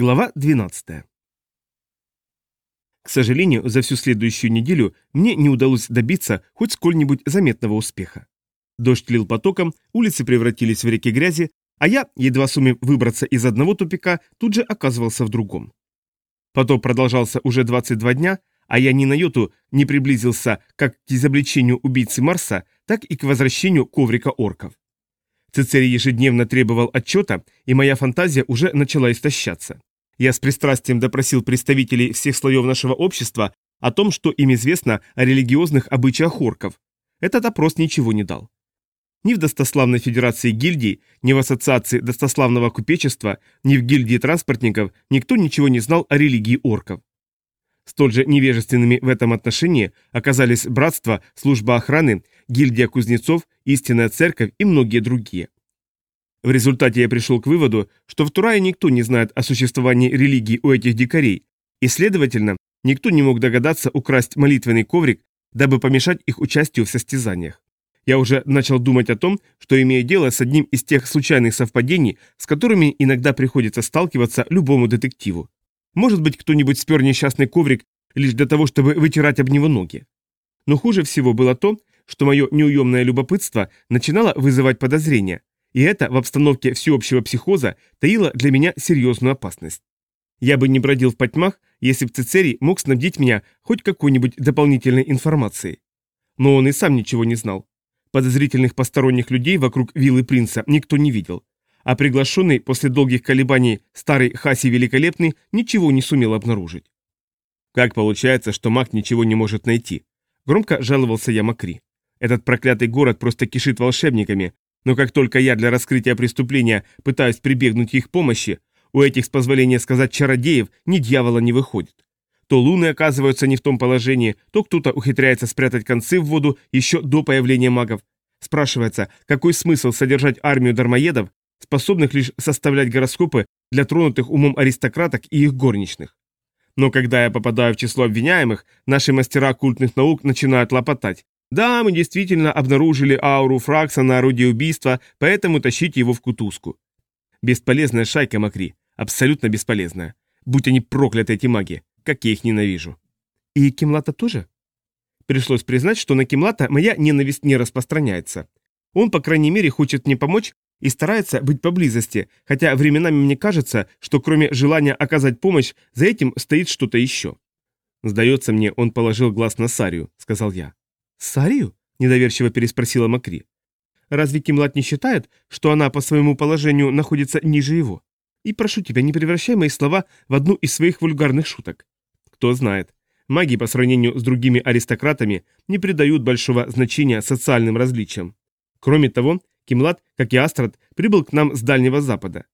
Глава 12. К сожалению, за всю следующую неделю мне не удалось добиться хоть сколь-нибудь заметного успеха. Дождь лил потоком, улицы превратились в реки грязи, а я, едва сумев выбраться из одного тупика, тут же оказывался в другом. Потоп продолжался уже 22 дня, а я ни на йоту не приблизился как к изобличению убийцы Марса, так и к возвращению коврика орков. Цицерий ежедневно требовал отчета, и моя фантазия уже начала истощаться. Я с пристрастием допросил представителей всех слоев нашего общества о том, что им известно о религиозных обычаях орков. Этот опрос ничего не дал. Ни в Достославной Федерации гильдий, ни в Ассоциации Достославного Купечества, ни в гильдии транспортников никто ничего не знал о религии орков. Столь же невежественными в этом отношении оказались Братство, Служба охраны, Гильдия кузнецов, Истинная Церковь и многие другие. В результате я пришел к выводу, что в Турае никто не знает о существовании религии у этих дикарей, и, следовательно, никто не мог догадаться украсть молитвенный коврик, дабы помешать их участию в состязаниях. Я уже начал думать о том, что имею дело с одним из тех случайных совпадений, с которыми иногда приходится сталкиваться любому детективу. Может быть, кто-нибудь спер несчастный коврик лишь для того, чтобы вытирать об него ноги. Но хуже всего было то, что мое неуемное любопытство начинало вызывать подозрения, и это в обстановке всеобщего психоза таило для меня серьезную опасность. Я бы не бродил в потьмах, если бы Цицерий мог снабдить меня хоть какой-нибудь дополнительной информацией. Но он и сам ничего не знал. Подозрительных посторонних людей вокруг виллы принца никто не видел. А приглашенный после долгих колебаний старый Хаси Великолепный ничего не сумел обнаружить. Как получается, что маг ничего не может найти? Громко жаловался я Макри. Этот проклятый город просто кишит волшебниками, но как только я для раскрытия преступления пытаюсь прибегнуть к их помощи, у этих, с позволения сказать, чародеев ни дьявола не выходит. То луны оказываются не в том положении, то кто-то ухитряется спрятать концы в воду еще до появления магов. Спрашивается, какой смысл содержать армию дармоедов, способных лишь составлять гороскопы для тронутых умом аристократок и их горничных. Но когда я попадаю в число обвиняемых, наши мастера культных наук начинают лопотать. Да, мы действительно обнаружили ауру Фракса на орудие убийства, поэтому тащите его в кутузку. Бесполезная шайка Макри, абсолютно бесполезная. Будь они прокляты, эти маги, как я их ненавижу. И Кимлата тоже? Пришлось признать, что на Кимлата моя ненависть не распространяется. Он, по крайней мере, хочет мне помочь и старается быть поблизости, хотя временами мне кажется, что кроме желания оказать помощь, за этим стоит что-то еще. «Сдается мне, он положил глаз на Сарию», — сказал я. «Сарию?» – недоверчиво переспросила Макри. «Разве Кимлат не считает, что она по своему положению находится ниже его? И прошу тебя, не превращай мои слова в одну из своих вульгарных шуток. Кто знает, маги по сравнению с другими аристократами не придают большого значения социальным различиям. Кроме того, Кимлат, как и Астрад, прибыл к нам с Дальнего Запада.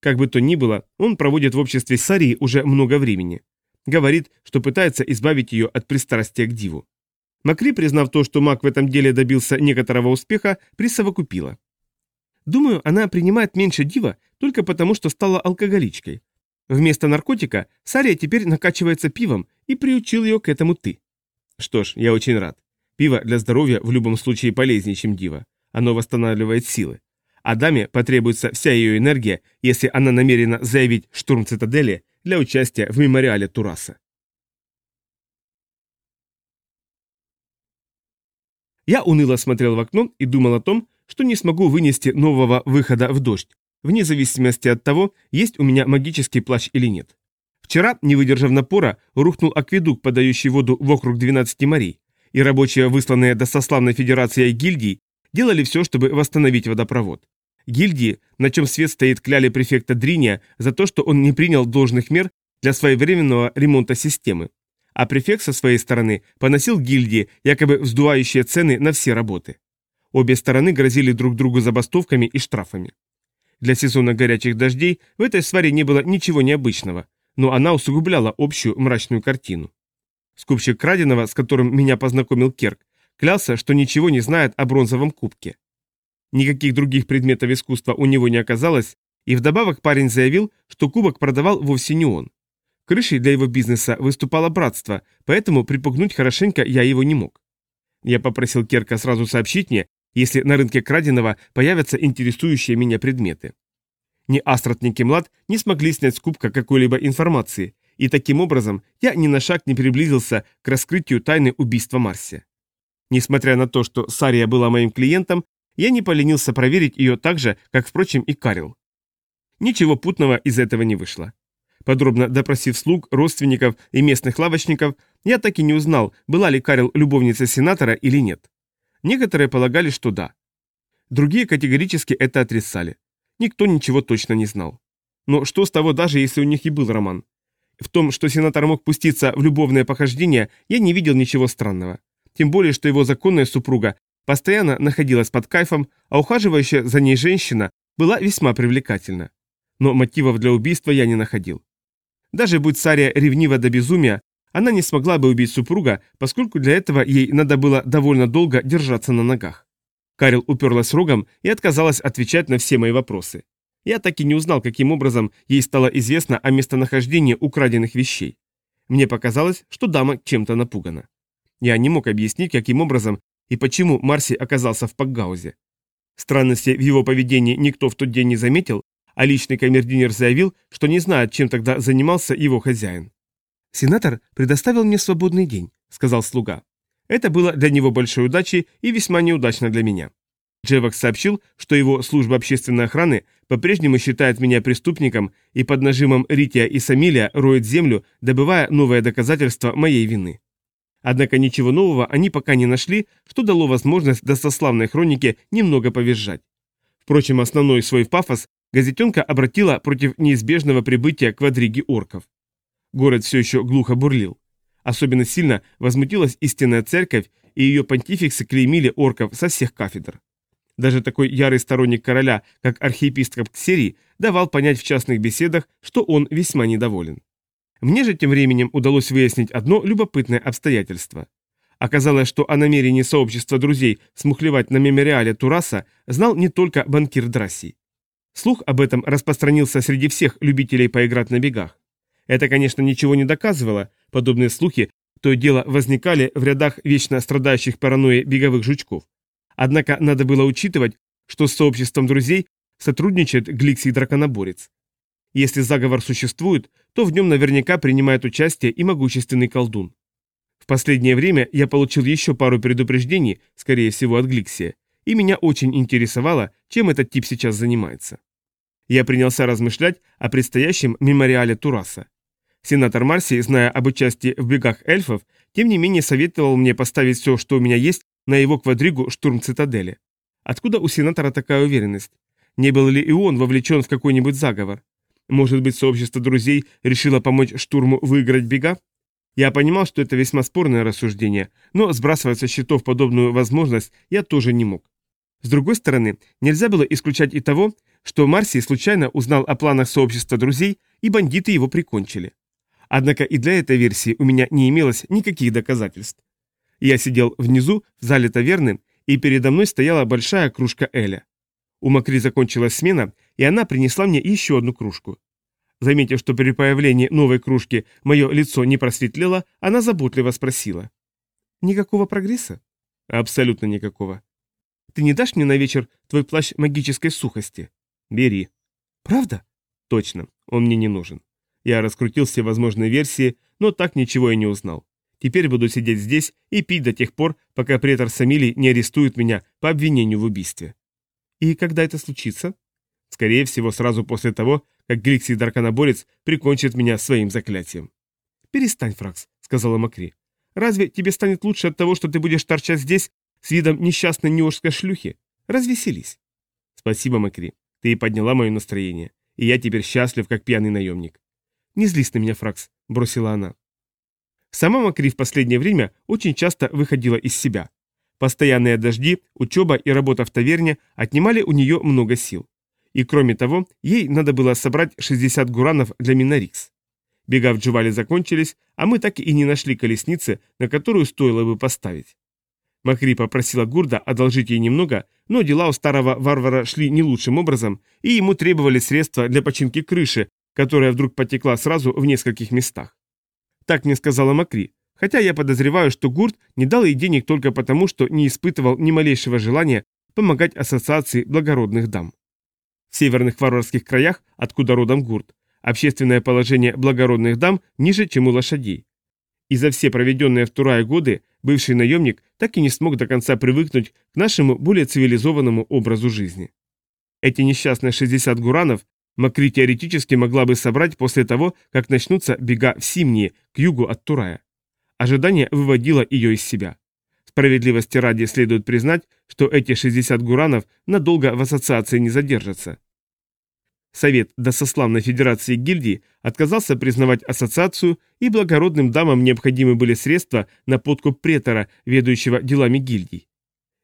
Как бы то ни было, он проводит в обществе Сарии уже много времени. Говорит, что пытается избавить ее от пристрастия к диву. Макри, признав то, что маг в этом деле добился некоторого успеха, присовокупила. Думаю, она принимает меньше дива только потому, что стала алкоголичкой. Вместо наркотика Сария теперь накачивается пивом, и приучил ее к этому ты. Что ж, я очень рад. Пиво для здоровья в любом случае полезнее, чем дива. Оно восстанавливает силы. А даме потребуется вся ее энергия, если она намерена заявить штурм цитадели для участия в мемориале Тураса. Я уныло смотрел в окно и думал о том, что не смогу вынести нового выхода в дождь, вне зависимости от того, есть у меня магический плащ или нет. Вчера, не выдержав напора, рухнул акведук, подающий воду в округ 12 морей, и рабочие, высланные до сославной федерации гильдий, делали все, чтобы восстановить водопровод. Гильдии, на чем свет стоит, кляли префекта Дриния за то, что он не принял должных мер для своевременного ремонта системы а префект со своей стороны поносил гильдии, якобы вздувающие цены на все работы. Обе стороны грозили друг другу забастовками и штрафами. Для сезона горячих дождей в этой сваре не было ничего необычного, но она усугубляла общую мрачную картину. Скупщик краденого, с которым меня познакомил Керк, клялся, что ничего не знает о бронзовом кубке. Никаких других предметов искусства у него не оказалось, и вдобавок парень заявил, что кубок продавал вовсе не он. Крышей для его бизнеса выступало братство, поэтому припугнуть хорошенько я его не мог. Я попросил Керка сразу сообщить мне, если на рынке краденого появятся интересующие меня предметы. Ни Астрат, ни Кемлад не смогли снять с кубка какой-либо информации, и таким образом я ни на шаг не приблизился к раскрытию тайны убийства Марси. Несмотря на то, что Сария была моим клиентом, я не поленился проверить ее так же, как, впрочем, и Карил. Ничего путного из этого не вышло. Подробно допросив слуг, родственников и местных лавочников, я так и не узнал, была ли Карил любовницей сенатора или нет. Некоторые полагали, что да. Другие категорически это отрицали. Никто ничего точно не знал. Но что с того даже, если у них и был роман? В том, что сенатор мог пуститься в любовное похождение, я не видел ничего странного. Тем более, что его законная супруга постоянно находилась под кайфом, а ухаживающая за ней женщина была весьма привлекательна. Но мотивов для убийства я не находил. Даже будь Сария ревнива до безумия, она не смогла бы убить супруга, поскольку для этого ей надо было довольно долго держаться на ногах. Карил уперлась рогом и отказалась отвечать на все мои вопросы. Я так и не узнал, каким образом ей стало известно о местонахождении украденных вещей. Мне показалось, что дама чем-то напугана. Я не мог объяснить, каким образом и почему Марси оказался в Пакгаузе. Странности в его поведении никто в тот день не заметил, а личный камердинер заявил, что не знает, чем тогда занимался его хозяин. «Сенатор предоставил мне свободный день», — сказал слуга. Это было для него большой удачей и весьма неудачно для меня. Джевак сообщил, что его служба общественной охраны по-прежнему считает меня преступником и под нажимом Рития и Самилия роет землю, добывая новое доказательство моей вины. Однако ничего нового они пока не нашли, что дало возможность достославной хронике немного повизжать. Впрочем, основной свой пафос газетенка обратила против неизбежного прибытия квадриги орков. Город все еще глухо бурлил. Особенно сильно возмутилась истинная церковь, и ее понтификсы клеймили орков со всех кафедр. Даже такой ярый сторонник короля, как архиепископ Ксерий, давал понять в частных беседах, что он весьма недоволен. Мне же тем временем удалось выяснить одно любопытное обстоятельство. Оказалось, что о намерении сообщества друзей смухлевать на мемориале Тураса знал не только банкир Драссий. Слух об этом распространился среди всех любителей поиграть на бегах. Это, конечно, ничего не доказывало, подобные слухи то и дело возникали в рядах вечно страдающих паранойей беговых жучков. Однако надо было учитывать, что с сообществом друзей сотрудничает Гликсий Драконоборец. Если заговор существует, то в нем наверняка принимает участие и могущественный колдун. В последнее время я получил еще пару предупреждений, скорее всего от Гликсия, и меня очень интересовало, чем этот тип сейчас занимается. Я принялся размышлять о предстоящем мемориале Тураса. Сенатор Марси, зная об участии в бегах эльфов, тем не менее советовал мне поставить все, что у меня есть, на его квадригу штурм цитадели. Откуда у сенатора такая уверенность? Не был ли и он вовлечен в какой-нибудь заговор? Может быть, сообщество друзей решило помочь штурму выиграть бега? Я понимал, что это весьма спорное рассуждение, но сбрасывать со счетов подобную возможность я тоже не мог. С другой стороны, нельзя было исключать и того, что Марси случайно узнал о планах сообщества друзей, и бандиты его прикончили. Однако и для этой версии у меня не имелось никаких доказательств. Я сидел внизу, в зале таверны, и передо мной стояла большая кружка Эля. У Макри закончилась смена, и она принесла мне еще одну кружку. Заметив, что при появлении новой кружки мое лицо не просветлело, она заботливо спросила. «Никакого прогресса?» «Абсолютно никакого. Ты не дашь мне на вечер твой плащ магической сухости?» «Бери». «Правда?» «Точно, он мне не нужен. Я раскрутил все возможные версии, но так ничего и не узнал. Теперь буду сидеть здесь и пить до тех пор, пока претор Самили не арестует меня по обвинению в убийстве». «И когда это случится?» «Скорее всего, сразу после того, как Гликсий Дарканоборец прикончит меня своим заклятием». «Перестань, Фракс», — сказала Макри. «Разве тебе станет лучше от того, что ты будешь торчать здесь с видом несчастной неожской шлюхи? Развеселись». «Спасибо, Макри. Ты подняла мое настроение, и я теперь счастлив, как пьяный наемник». «Не злись на меня, Фракс», — бросила она. Сама Макри в последнее время очень часто выходила из себя. Постоянные дожди, учеба и работа в таверне отнимали у нее много сил. И кроме того, ей надо было собрать 60 гуранов для Минарикс. Бега в Джувале закончились, а мы так и не нашли колесницы, на которую стоило бы поставить. Макри попросила Гурда одолжить ей немного, но дела у старого варвара шли не лучшим образом, и ему требовали средства для починки крыши, которая вдруг потекла сразу в нескольких местах. Так мне сказала Макри, хотя я подозреваю, что Гурд не дал ей денег только потому, что не испытывал ни малейшего желания помогать ассоциации благородных дам. В северных варварских краях, откуда родом гурт, общественное положение благородных дам ниже, чем у лошадей. И за все проведенные в Турае годы бывший наемник так и не смог до конца привыкнуть к нашему более цивилизованному образу жизни. Эти несчастные 60 гуранов Макри теоретически могла бы собрать после того, как начнутся бега в Симнии, к югу от Турая. Ожидание выводило ее из себя. Справедливости ради следует признать, что эти 60 гуранов надолго в ассоциации не задержатся. Совет Досославной Федерации гильдий отказался признавать ассоциацию, и благородным дамам необходимы были средства на подкуп претора, ведущего делами гильдий.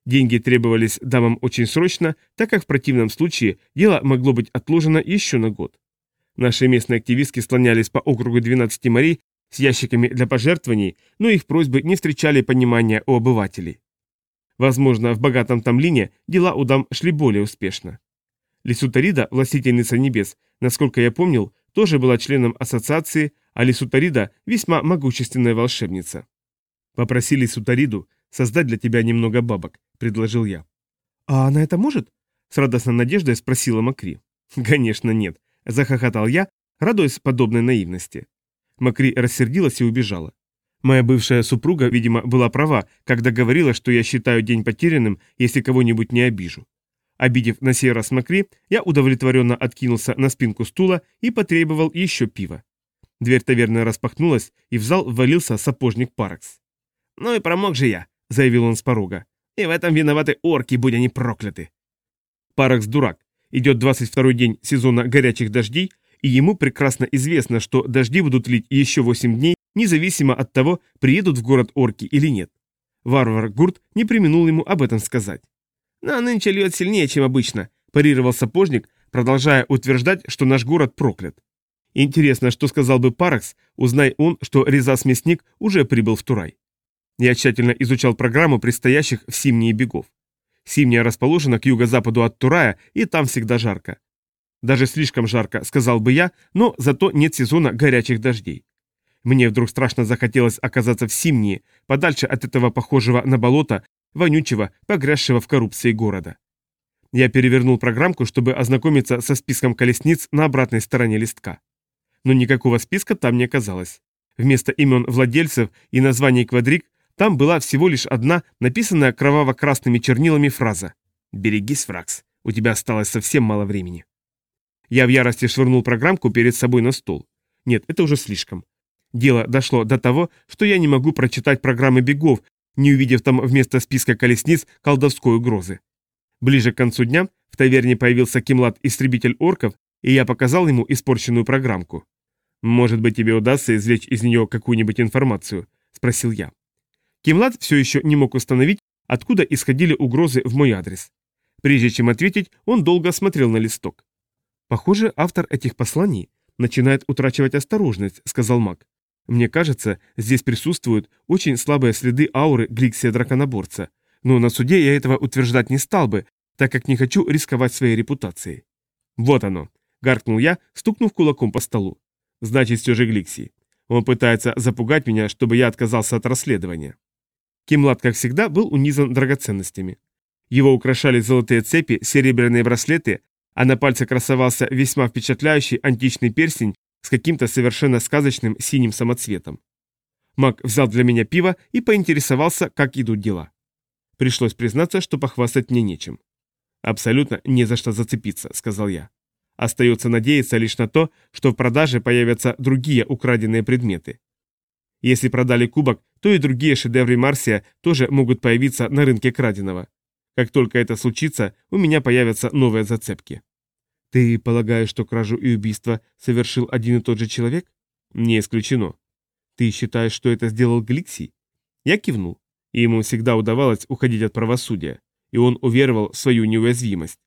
Деньги требовались дамам очень срочно, так как в противном случае дело могло быть отложено еще на год. Наши местные активистки слонялись по округу 12 морей с ящиками для пожертвований, но их просьбы не встречали понимания у обывателей. Возможно, в богатом Тамлине дела у дам шли более успешно. Лисутарида, властительница небес, насколько я помнил, тоже была членом ассоциации, а Лисутарида – весьма могущественная волшебница. Попроси Лисутариду создать для тебя немного бабок, предложил я. А она это может? С радостной надеждой спросила Макри. Конечно, нет, захохотал я, радуясь подобной наивности. Макри рассердилась и убежала. Моя бывшая супруга, видимо, была права, когда говорила, что я считаю день потерянным, если кого-нибудь не обижу. Обидев на сей раз Макри, я удовлетворенно откинулся на спинку стула и потребовал еще пива. Дверь таверны распахнулась, и в зал ввалился сапожник Паракс. «Ну и промок же я», — заявил он с порога. «И в этом виноваты орки, будь они прокляты». Паракс дурак. Идет 22 день сезона горячих дождей, и ему прекрасно известно, что дожди будут лить еще 8 дней, независимо от того, приедут в город орки или нет. Варвар Гурт не применул ему об этом сказать. «Но нынче льет сильнее, чем обычно», – парировал сапожник, продолжая утверждать, что наш город проклят. Интересно, что сказал бы Паракс, узнай он, что Резас-мясник уже прибыл в Турай. Я тщательно изучал программу предстоящих в Симнии бегов. Симния расположена к юго-западу от Турая, и там всегда жарко. Даже слишком жарко, сказал бы я, но зато нет сезона горячих дождей. Мне вдруг страшно захотелось оказаться в Симнии, подальше от этого похожего на болото вонючего, погрязшего в коррупции города. Я перевернул программку, чтобы ознакомиться со списком колесниц на обратной стороне листка. Но никакого списка там не оказалось. Вместо имен владельцев и названий квадрик там была всего лишь одна, написанная кроваво-красными чернилами фраза «Берегись, Фракс, у тебя осталось совсем мало времени». Я в ярости швырнул программку перед собой на стол. Нет, это уже слишком. Дело дошло до того, что я не могу прочитать программы бегов, не увидев там вместо списка колесниц колдовской угрозы. Ближе к концу дня в таверне появился Кимлад-истребитель орков, и я показал ему испорченную программку. «Может быть, тебе удастся извлечь из нее какую-нибудь информацию?» – спросил я. Кимлад все еще не мог установить, откуда исходили угрозы в мой адрес. Прежде чем ответить, он долго смотрел на листок. «Похоже, автор этих посланий начинает утрачивать осторожность», – сказал маг. Мне кажется, здесь присутствуют очень слабые следы ауры Гликсия Драконоборца, но на суде я этого утверждать не стал бы, так как не хочу рисковать своей репутацией. Вот оно, гаркнул я, стукнув кулаком по столу. Значит, все же Гликсий. Он пытается запугать меня, чтобы я отказался от расследования. Кимлад, как всегда, был унизан драгоценностями. Его украшали золотые цепи, серебряные браслеты, а на пальце красовался весьма впечатляющий античный перстень с каким-то совершенно сказочным синим самоцветом. Мак взял для меня пиво и поинтересовался, как идут дела. Пришлось признаться, что похвастать мне нечем. «Абсолютно не за что зацепиться», — сказал я. Остается надеяться лишь на то, что в продаже появятся другие украденные предметы. Если продали кубок, то и другие шедевры Марсия тоже могут появиться на рынке краденого. Как только это случится, у меня появятся новые зацепки. Ты полагаешь, что кражу и убийство совершил один и тот же человек? Не исключено. Ты считаешь, что это сделал Гликсий? Я кивнул. И ему всегда удавалось уходить от правосудия, и он уверовал в свою неуязвимость.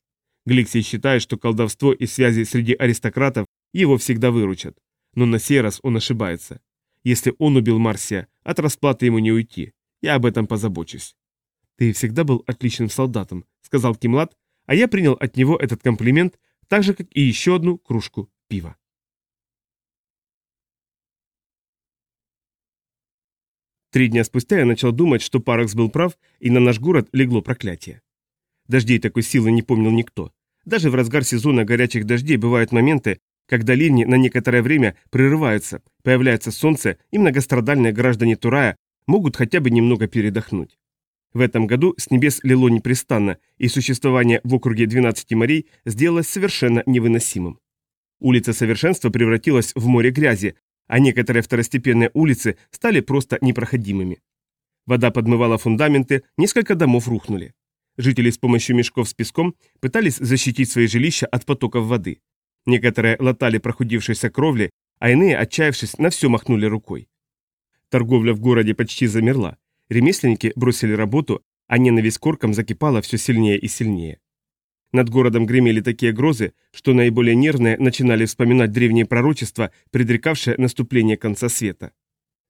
Гликсий считает, что колдовство и связи среди аристократов его всегда выручат. Но на сей раз он ошибается. Если он убил Марсия, от расплаты ему не уйти. Я об этом позабочусь. «Ты всегда был отличным солдатом», — сказал Кимлад, а я принял от него этот комплимент так же, как и еще одну кружку пива. Три дня спустя я начал думать, что Паракс был прав, и на наш город легло проклятие. Дождей такой силы не помнил никто. Даже в разгар сезона горячих дождей бывают моменты, когда ливни на некоторое время прерываются, появляется солнце, и многострадальные граждане Турая могут хотя бы немного передохнуть. В этом году с небес лило непрестанно, и существование в округе 12 морей сделалось совершенно невыносимым. Улица Совершенства превратилась в море грязи, а некоторые второстепенные улицы стали просто непроходимыми. Вода подмывала фундаменты, несколько домов рухнули. Жители с помощью мешков с песком пытались защитить свои жилища от потоков воды. Некоторые латали прохудившиеся кровли, а иные, отчаявшись, на все махнули рукой. Торговля в городе почти замерла. Ремесленники бросили работу, а ненависть к оркам закипала все сильнее и сильнее. Над городом гремели такие грозы, что наиболее нервные начинали вспоминать древние пророчества, предрекавшие наступление конца света.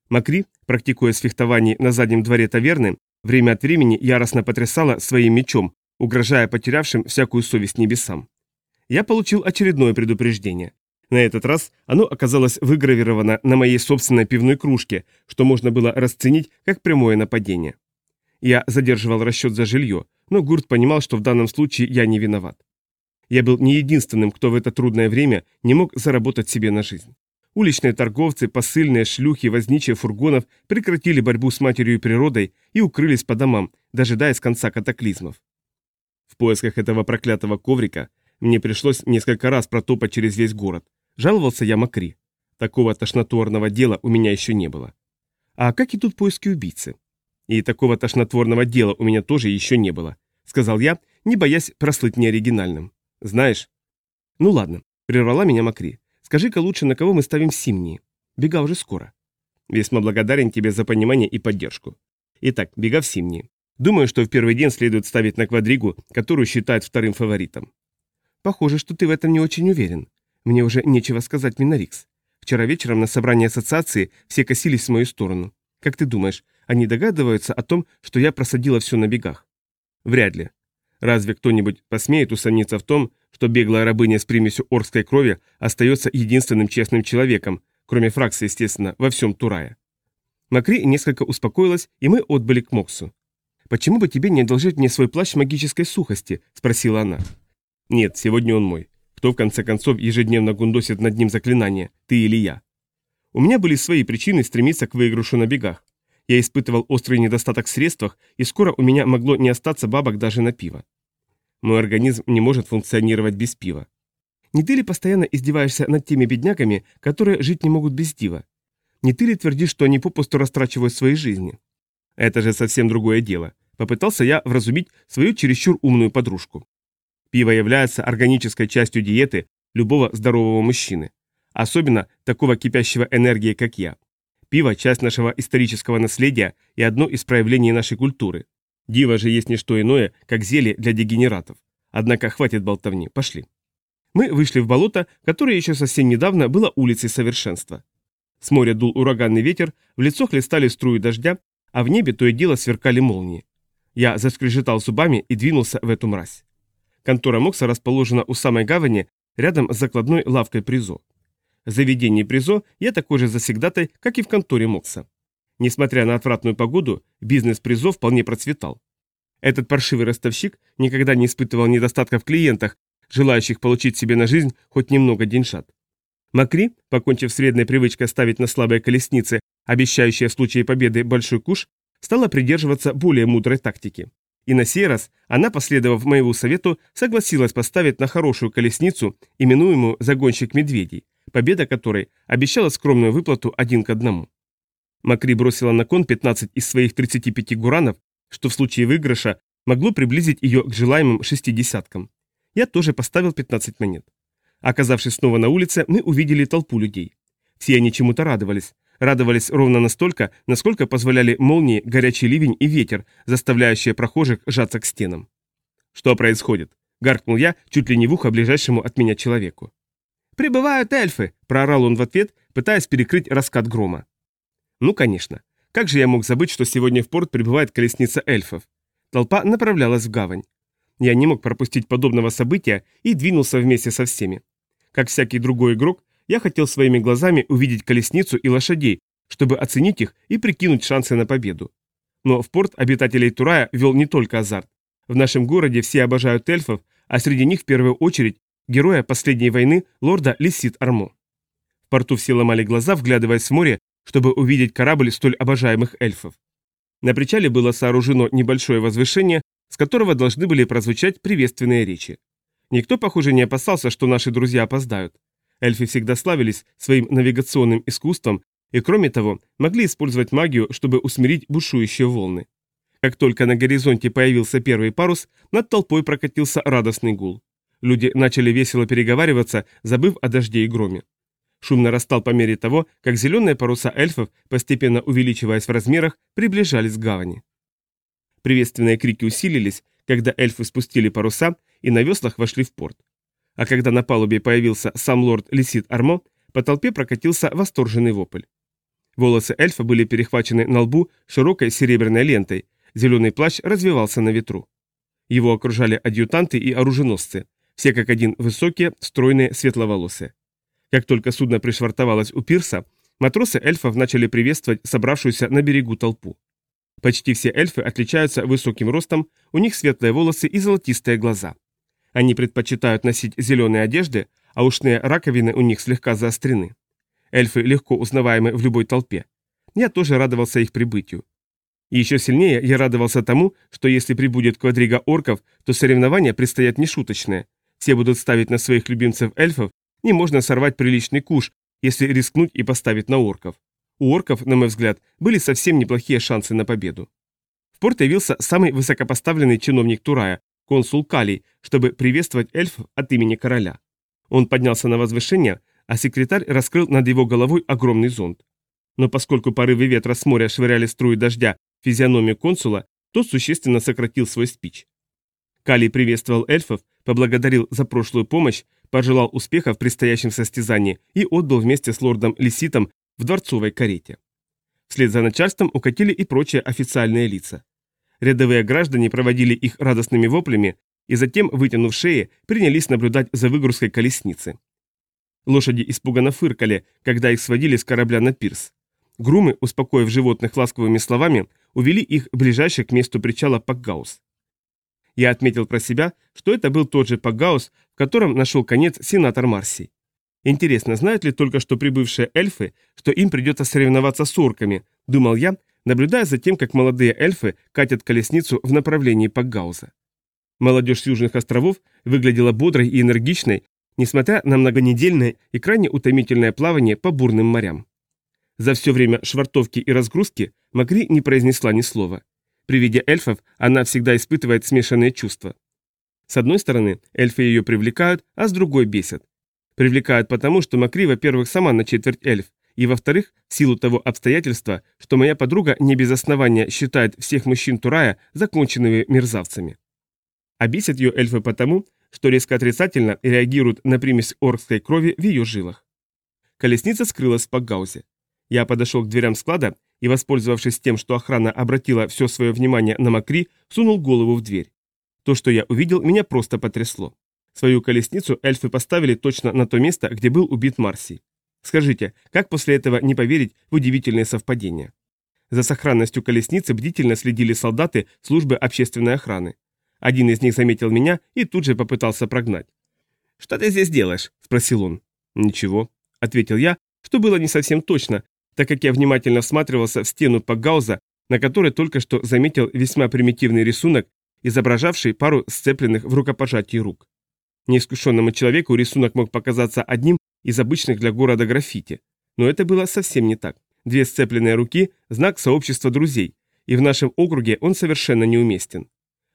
Макри, практикуя фехтований на заднем дворе таверны, время от времени яростно потрясала своим мечом, угрожая потерявшим всякую совесть небесам. Я получил очередное предупреждение. На этот раз оно оказалось выгравировано на моей собственной пивной кружке, что можно было расценить как прямое нападение. Я задерживал расчет за жилье, но Гурт понимал, что в данном случае я не виноват. Я был не единственным, кто в это трудное время не мог заработать себе на жизнь. Уличные торговцы, посыльные, шлюхи, возничие фургонов прекратили борьбу с матерью и природой и укрылись по домам, дожидаясь конца катаклизмов. В поисках этого проклятого коврика мне пришлось несколько раз протопать через весь город. Жаловался я Макри. Такого тошнотворного дела у меня еще не было. А как идут поиски убийцы? И такого тошнотворного дела у меня тоже еще не было, сказал я, не боясь прослыть неоригинальным. Знаешь? Ну ладно, прервала меня Макри. Скажи-ка лучше, на кого мы ставим Симнии? Бега уже скоро. Весьма благодарен тебе за понимание и поддержку. Итак, бега в Симнии. Думаю, что в первый день следует ставить на квадригу, которую считают вторым фаворитом. Похоже, что ты в этом не очень уверен. Мне уже нечего сказать, Минорикс. Вчера вечером на собрании ассоциации все косились в мою сторону. Как ты думаешь, они догадываются о том, что я просадила все на бегах? Вряд ли. Разве кто-нибудь посмеет усомниться в том, что беглая рабыня с примесью орской крови остается единственным честным человеком, кроме фракции, естественно, во всем Турае? Макри несколько успокоилась, и мы отбыли к Моксу. «Почему бы тебе не одолжить мне свой плащ магической сухости?» – спросила она. «Нет, сегодня он мой. Кто, в конце концов, ежедневно гундосит над ним заклинание, ты или я?» У меня были свои причины стремиться к выигрышу на бегах. Я испытывал острый недостаток в средствах, и скоро у меня могло не остаться бабок даже на пиво. Мой организм не может функционировать без пива. Не ты ли постоянно издеваешься над теми бедняками, которые жить не могут без дива? Не ты ли твердишь, что они попусту растрачивают свои жизни? Это же совсем другое дело. Попытался я вразумить свою чересчур умную подружку. Пиво является органической частью диеты любого здорового мужчины. Особенно такого кипящего энергии, как я. Пиво – часть нашего исторического наследия и одно из проявлений нашей культуры. Диво же есть не что иное, как зелье для дегенератов. Однако хватит болтовни, пошли. Мы вышли в болото, которое еще совсем недавно было улицей совершенства. С моря дул ураганный ветер, в лицо хлестали струи дождя, а в небе то и дело сверкали молнии. Я заскрежетал зубами и двинулся в эту мразь. Контора Мокса расположена у самой гавани, рядом с закладной лавкой Призо. В заведении Призо я такой же завсегдатай, как и в конторе Мокса. Несмотря на отвратную погоду, бизнес Призо вполне процветал. Этот паршивый ростовщик никогда не испытывал недостатка в клиентах, желающих получить себе на жизнь хоть немного деньшат. Макри, покончив с вредной привычкой ставить на слабые колесницы, обещающие в случае победы большой куш, стала придерживаться более мудрой тактики. И на сей раз она, последовав моему совету, согласилась поставить на хорошую колесницу, именуемую «загонщик медведей», победа которой обещала скромную выплату один к одному. Макри бросила на кон 15 из своих 35 гуранов, что в случае выигрыша могло приблизить ее к желаемым шестидесяткам. Я тоже поставил 15 монет. Оказавшись снова на улице, мы увидели толпу людей. Все они чему-то радовались. Радовались ровно настолько, насколько позволяли молнии, горячий ливень и ветер, заставляющие прохожих сжаться к стенам. «Что происходит?» – гаркнул я чуть ли не в ухо ближайшему от меня человеку. «Прибывают эльфы!» – проорал он в ответ, пытаясь перекрыть раскат грома. Ну, конечно. Как же я мог забыть, что сегодня в порт прибывает колесница эльфов? Толпа направлялась в гавань. Я не мог пропустить подобного события и двинулся вместе со всеми. Как всякий другой игрок, я хотел своими глазами увидеть колесницу и лошадей, чтобы оценить их и прикинуть шансы на победу. Но в порт обитателей Турая вел не только азарт. В нашем городе все обожают эльфов, а среди них в первую очередь героя последней войны лорда Лисит Армо. В порту все ломали глаза, вглядываясь в море, чтобы увидеть корабль столь обожаемых эльфов. На причале было сооружено небольшое возвышение, с которого должны были прозвучать приветственные речи. Никто, похоже, не опасался, что наши друзья опоздают. Эльфы всегда славились своим навигационным искусством и, кроме того, могли использовать магию, чтобы усмирить бушующие волны. Как только на горизонте появился первый парус, над толпой прокатился радостный гул. Люди начали весело переговариваться, забыв о дожде и громе. Шум нарастал по мере того, как зеленые паруса эльфов, постепенно увеличиваясь в размерах, приближались к гавани. Приветственные крики усилились, когда эльфы спустили паруса и на веслах вошли в порт. А когда на палубе появился сам лорд Лисит Армо, по толпе прокатился восторженный вопль. Волосы эльфа были перехвачены на лбу широкой серебряной лентой, зеленый плащ развивался на ветру. Его окружали адъютанты и оруженосцы, все как один высокие, стройные, светловолосые. Как только судно пришвартовалось у пирса, матросы эльфов начали приветствовать собравшуюся на берегу толпу. Почти все эльфы отличаются высоким ростом, у них светлые волосы и золотистые глаза. Они предпочитают носить зеленые одежды, а ушные раковины у них слегка заострены. Эльфы легко узнаваемы в любой толпе. Я тоже радовался их прибытию. И еще сильнее я радовался тому, что если прибудет квадрига орков, то соревнования предстоят нешуточные. Все будут ставить на своих любимцев эльфов не можно сорвать приличный куш, если рискнуть и поставить на орков. У орков, на мой взгляд, были совсем неплохие шансы на победу. В порт явился самый высокопоставленный чиновник Турая, консул Калий, чтобы приветствовать эльфов от имени короля. Он поднялся на возвышение, а секретарь раскрыл над его головой огромный зонт. Но поскольку порывы ветра с моря швыряли струи дождя в физиономию консула, тот существенно сократил свой спич. Калий приветствовал эльфов, поблагодарил за прошлую помощь, пожелал успеха в предстоящем состязании и отбыл вместе с лордом Лиситом в дворцовой карете. Вслед за начальством укатили и прочие официальные лица. Рядовые граждане проводили их радостными воплями и затем, вытянув шеи, принялись наблюдать за выгрузкой колесницы. Лошади испуганно фыркали, когда их сводили с корабля на пирс. Грумы, успокоив животных ласковыми словами, увели их ближайше к месту причала Пакгаус. Я отметил про себя, что это был тот же Пагаус, в котором нашел конец сенатор Марси. Интересно, знают ли только что прибывшие эльфы, что им придется соревноваться с орками, думал я, наблюдая за тем, как молодые эльфы катят колесницу в направлении Пакгауза. Молодежь Южных островов выглядела бодрой и энергичной, несмотря на многонедельное и крайне утомительное плавание по бурным морям. За все время швартовки и разгрузки Макри не произнесла ни слова. При виде эльфов она всегда испытывает смешанные чувства. С одной стороны, эльфы ее привлекают, а с другой бесят. Привлекают потому, что Макри, во-первых, сама на четверть эльф, и, во-вторых, в силу того обстоятельства, что моя подруга не без основания считает всех мужчин Турая законченными мерзавцами. А бесят ее эльфы потому, что резко отрицательно реагируют на примесь оркской крови в ее жилах. Колесница скрылась в Пакгаузе. Я подошел к дверям склада и, воспользовавшись тем, что охрана обратила все свое внимание на Макри, сунул голову в дверь. То, что я увидел, меня просто потрясло. Свою колесницу эльфы поставили точно на то место, где был убит Марси. Скажите, как после этого не поверить в удивительные совпадения? За сохранностью колесницы бдительно следили солдаты службы общественной охраны. Один из них заметил меня и тут же попытался прогнать. «Что ты здесь делаешь?» – спросил он. «Ничего», – ответил я, что было не совсем точно, так как я внимательно всматривался в стену Пагауза, на которой только что заметил весьма примитивный рисунок, изображавший пару сцепленных в рукопожатии рук. Неискушенному человеку рисунок мог показаться одним из обычных для города граффити, но это было совсем не так. Две сцепленные руки – знак сообщества друзей, и в нашем округе он совершенно неуместен.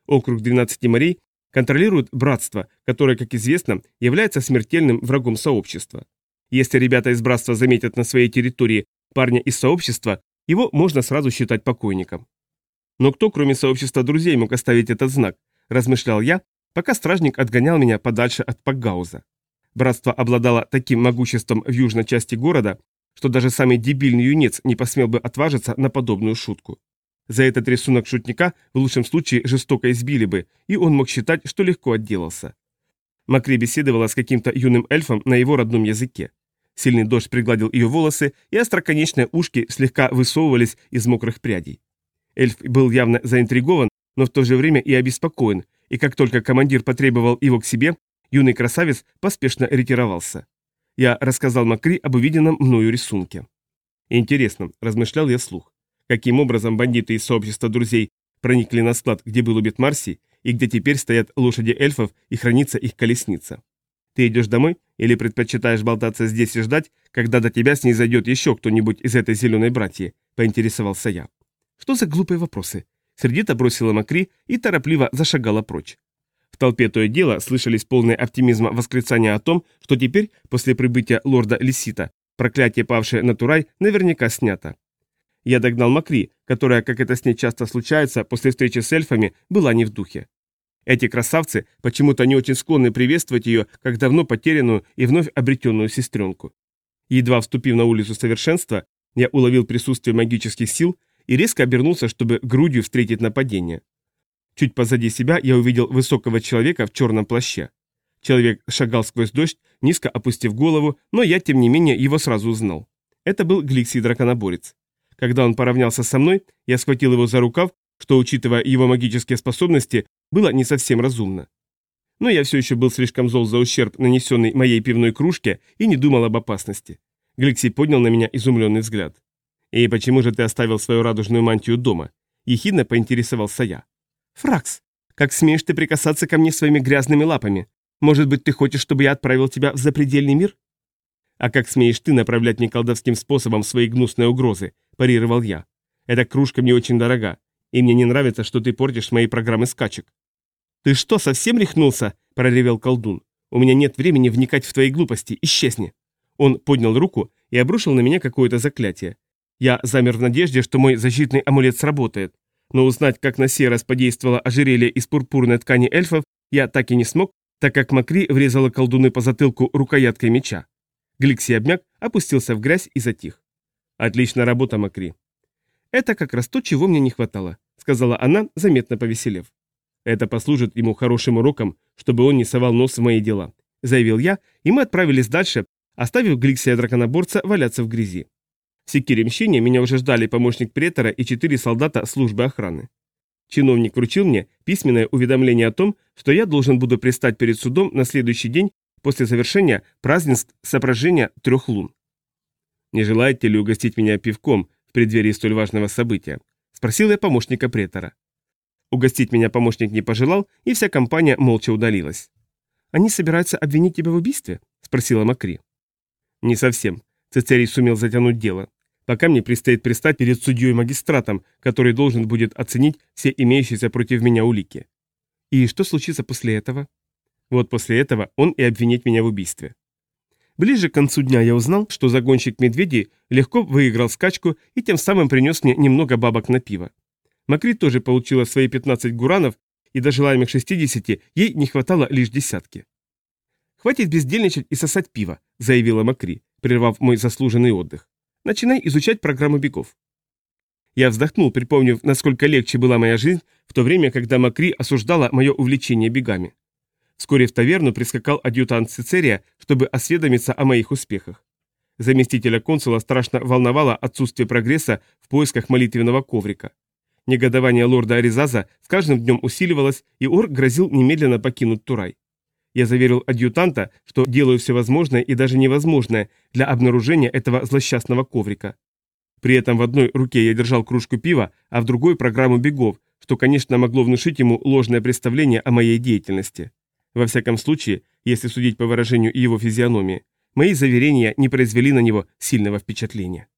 Округ 12 морей контролирует братство, которое, как известно, является смертельным врагом сообщества. Если ребята из братства заметят на своей территории парня из сообщества, его можно сразу считать покойником. Но кто, кроме сообщества друзей, мог оставить этот знак, размышлял я, пока стражник отгонял меня подальше от Пакгауза. Братство обладало таким могуществом в южной части города, что даже самый дебильный юнец не посмел бы отважиться на подобную шутку. За этот рисунок шутника в лучшем случае жестоко избили бы, и он мог считать, что легко отделался. Макри беседовала с каким-то юным эльфом на его родном языке. Сильный дождь пригладил ее волосы, и остроконечные ушки слегка высовывались из мокрых прядей. Эльф был явно заинтригован, но в то же время и обеспокоен, и как только командир потребовал его к себе, юный красавец поспешно ретировался. Я рассказал Макри об увиденном мною рисунке. Интересно, размышлял я слух, каким образом бандиты из сообщества друзей проникли на склад, где был убит Марси, и где теперь стоят лошади эльфов и хранится их колесница. Ты идешь домой или предпочитаешь болтаться здесь и ждать, когда до тебя снизойдет еще кто-нибудь из этой зеленой братьи?» – поинтересовался я. «Что за глупые вопросы?» Сердито бросила Макри и торопливо зашагала прочь. Толпе то и дело слышались полные оптимизма восклицания о том, что теперь, после прибытия лорда Лисита, проклятие, павшее на Турай, наверняка снято. Я догнал Макри, которая, как это с ней часто случается, после встречи с эльфами, была не в духе. Эти красавцы почему-то не очень склонны приветствовать ее, как давно потерянную и вновь обретенную сестренку. Едва вступив на улицу совершенства, я уловил присутствие магических сил и резко обернулся, чтобы грудью встретить нападение. Чуть позади себя я увидел высокого человека в черном плаще. Человек шагал сквозь дождь, низко опустив голову, но я, тем не менее, его сразу узнал. Это был Гликсий Драконоборец. Когда он поравнялся со мной, я схватил его за рукав, что, учитывая его магические способности, было не совсем разумно. Но я все еще был слишком зол за ущерб, нанесенный моей пивной кружке, и не думал об опасности. Гликсий поднял на меня изумленный взгляд. «И почему же ты оставил свою радужную мантию дома?» Ехидно поинтересовался я. «Фракс, как смеешь ты прикасаться ко мне своими грязными лапами? Может быть, ты хочешь, чтобы я отправил тебя в запредельный мир?» «А как смеешь ты направлять мне колдовским способом свои гнусные угрозы?» – парировал я. «Эта кружка мне очень дорога, и мне не нравится, что ты портишь мои программы скачек». «Ты что, совсем рехнулся?» – проревел колдун. «У меня нет времени вникать в твои глупости, исчезни». Он поднял руку и обрушил на меня какое-то заклятие. Я замер в надежде, что мой защитный амулет сработает, но узнать, как на сей раз подействовало ожерелье из пурпурной ткани эльфов, я так и не смог, так как Макри врезала колдуны по затылку рукояткой меча. Гликси обмяк, опустился в грязь и затих. «Отличная работа, Макри. «Это как раз то, чего мне не хватало», — сказала она, заметно повеселев. «Это послужит ему хорошим уроком, чтобы он не совал нос в мои дела», — заявил я, и мы отправились дальше, оставив Гликсия драконоборца валяться в грязи. Секире мщения меня уже ждали помощник претора и четыре солдата службы охраны. Чиновник вручил мне письменное уведомление о том, что я должен буду пристать перед судом на следующий день после завершения празднеств соображения трех лун. «Не желаете ли угостить меня пивком?» в преддверии столь важного события?» – спросил я помощника претора. Угостить меня помощник не пожелал, и вся компания молча удалилась. «Они собираются обвинить тебя в убийстве?» – спросила Макри. «Не совсем. Цицерий сумел затянуть дело. Пока мне предстоит пристать перед судьей-магистратом, который должен будет оценить все имеющиеся против меня улики. И что случится после этого? Вот после этого он и обвинит меня в убийстве. Ближе к концу дня я узнал, что загонщик медведей легко выиграл скачку и тем самым принес мне немного бабок на пиво. Макри тоже получила свои 15 гуранов, и до желаемых 60 ей не хватало лишь десятки. «Хватит бездельничать и сосать пиво», — заявила Макри, прервав мой заслуженный отдых. «Начинай изучать программу бегов». Я вздохнул, припомнив, насколько легче была моя жизнь в то время, когда Макри осуждала мое увлечение бегами. Вскоре в таверну прискакал адъютант Цицерия, чтобы осведомиться о моих успехах. Заместителя консула страшно волновало отсутствие прогресса в поисках молитвенного коврика. Негодование лорда Аризаза с каждым днем усиливалось, и Ор грозил немедленно покинуть Турай. Я заверил адъютанта, что делаю все возможное и даже невозможное для обнаружения этого злосчастного коврика. При этом в одной руке я держал кружку пива, а в другой программу бегов, что, конечно, могло внушить ему ложное представление о моей деятельности. Во всяком случае, если судить по выражению его физиономии, мои заверения не произвели на него сильного впечатления.